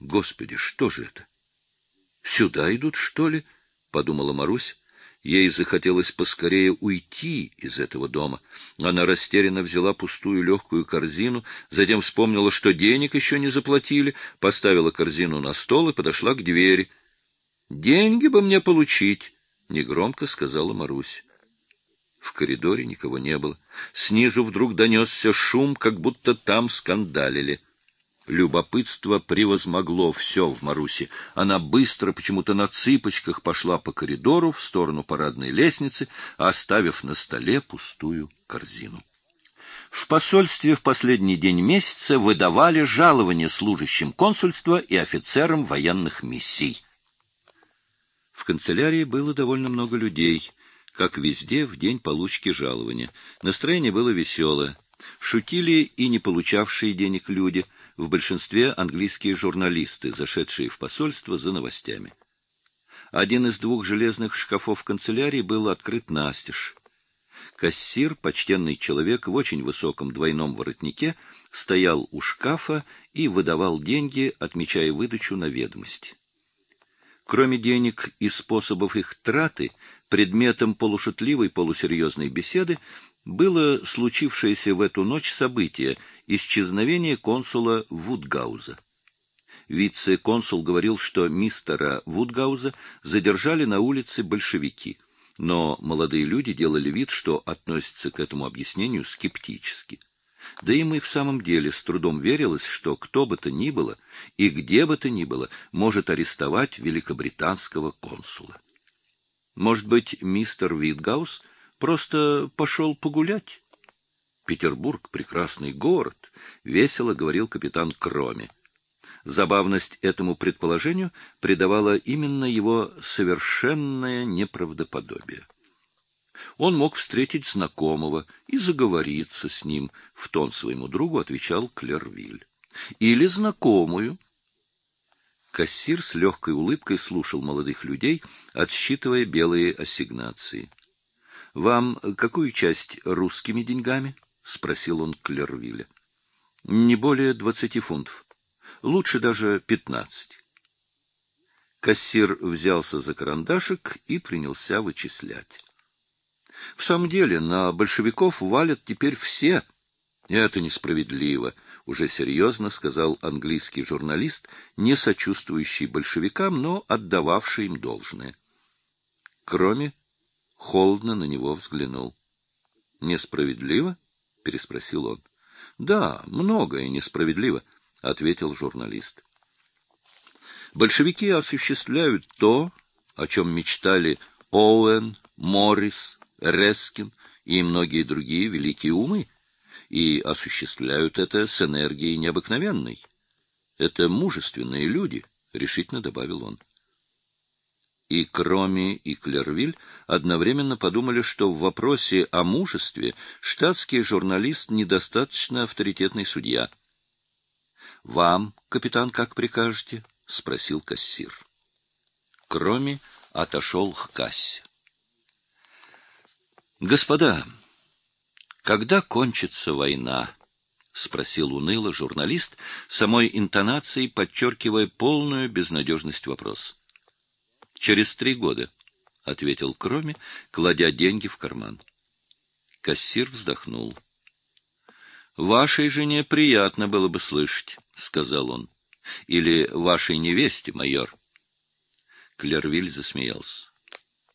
Господи, что же это? Сюда идут, что ли? — подумала Марусь. Ей захотелось поскорее уйти из этого дома. Она растерянно взяла пустую легкую корзину, затем вспомнила, что денег еще не заплатили, поставила корзину на стол и подошла к двери. — Деньги бы мне получить, — негромко сказала Марусь. В коридоре никого не было. Снизу вдруг донесся шум, как будто там скандалили. — Любопытство превозмогло все в Марусе. Она быстро, почему-то на цыпочках, пошла по коридору в сторону парадной лестницы, оставив на столе пустую корзину. В посольстве в последний день месяца выдавали жалования служащим консульства и офицерам военных миссий. В канцелярии было довольно много людей, как везде в день получки жалования. Настроение было веселое. Шутили и не получавшие денег люди — в большинстве английские журналисты, зашедшие в посольство за новостями. Один из двух железных шкафов канцелярии был открыт настежь. Кассир, почтенный человек в очень высоком двойном воротнике, стоял у шкафа и выдавал деньги, отмечая выдачу на ведомости. Кроме денег и способов их траты, предметом полушутливой полусерьезной беседы было случившееся в эту ночь событие — исчезновение консула Вудгауза. Вице-консул говорил, что мистера Вудгауза задержали на улице большевики, но молодые люди делали вид, что относятся к этому объяснению скептически. Да и в самом деле с трудом верилось, что кто бы то ни было и где бы то ни было может арестовать великобританского консула. Может быть, мистер Витгаус Просто пошел погулять. Петербург — прекрасный город, — весело говорил капитан Кроме. Забавность этому предположению придавала именно его совершенное неправдоподобие. Он мог встретить знакомого и заговориться с ним, в тон своему другу отвечал Клервиль. Или знакомую. Кассир с легкой улыбкой слушал молодых людей, отсчитывая белые ассигнации. — Вам какую часть русскими деньгами? — спросил он Клервилля. — Не более двадцати фунтов. Лучше даже пятнадцать. Кассир взялся за карандашик и принялся вычислять. В самом деле, на большевиков валят теперь все. Это несправедливо, уже серьезно сказал английский журналист, не сочувствующий большевикам, но отдававший им должное. Кроме холодно на него взглянул. «Несправедливо?» — переспросил он. «Да, многое несправедливо», — ответил журналист. «Большевики осуществляют то, о чем мечтали Оуэн, Моррис, Рескин и многие другие великие умы, и осуществляют это с энергией необыкновенной. Это мужественные люди», — решительно добавил он. И Кроми, и Клервиль одновременно подумали, что в вопросе о мужестве штатский журналист недостаточно авторитетный судья. — Вам, капитан, как прикажете? — спросил кассир. Кроми отошел к кассе. — Господа, когда кончится война? — спросил уныло журналист, самой интонацией подчеркивая полную безнадежность вопроса. Через три года, — ответил Кроме, кладя деньги в карман. Кассир вздохнул. — Вашей жене приятно было бы слышать, — сказал он. — Или вашей невесте, майор. Клервиль засмеялся.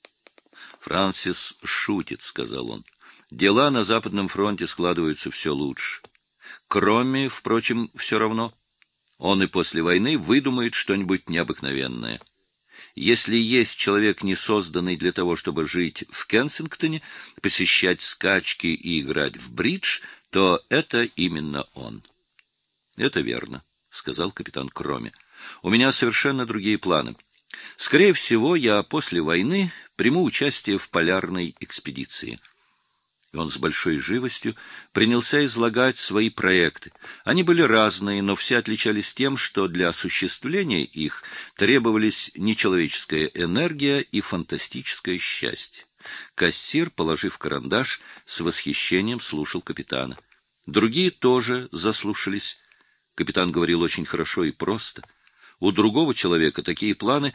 — Франсис шутит, — сказал он. — Дела на Западном фронте складываются все лучше. Кроме, впрочем, все равно. Он и после войны выдумает что-нибудь необыкновенное. — если есть человек, не созданный для того, чтобы жить в Кенсингтоне, посещать скачки и играть в бридж, то это именно он. — Это верно, — сказал капитан Кроме. — У меня совершенно другие планы. Скорее всего, я после войны приму участие в полярной экспедиции. — он с большой живостью принялся излагать свои проекты. Они были разные, но все отличались тем, что для осуществления их требовались нечеловеческая энергия и фантастическое счастье. Кассир, положив карандаш, с восхищением слушал капитана. Другие тоже заслушались. Капитан говорил очень хорошо и просто. У другого человека такие планы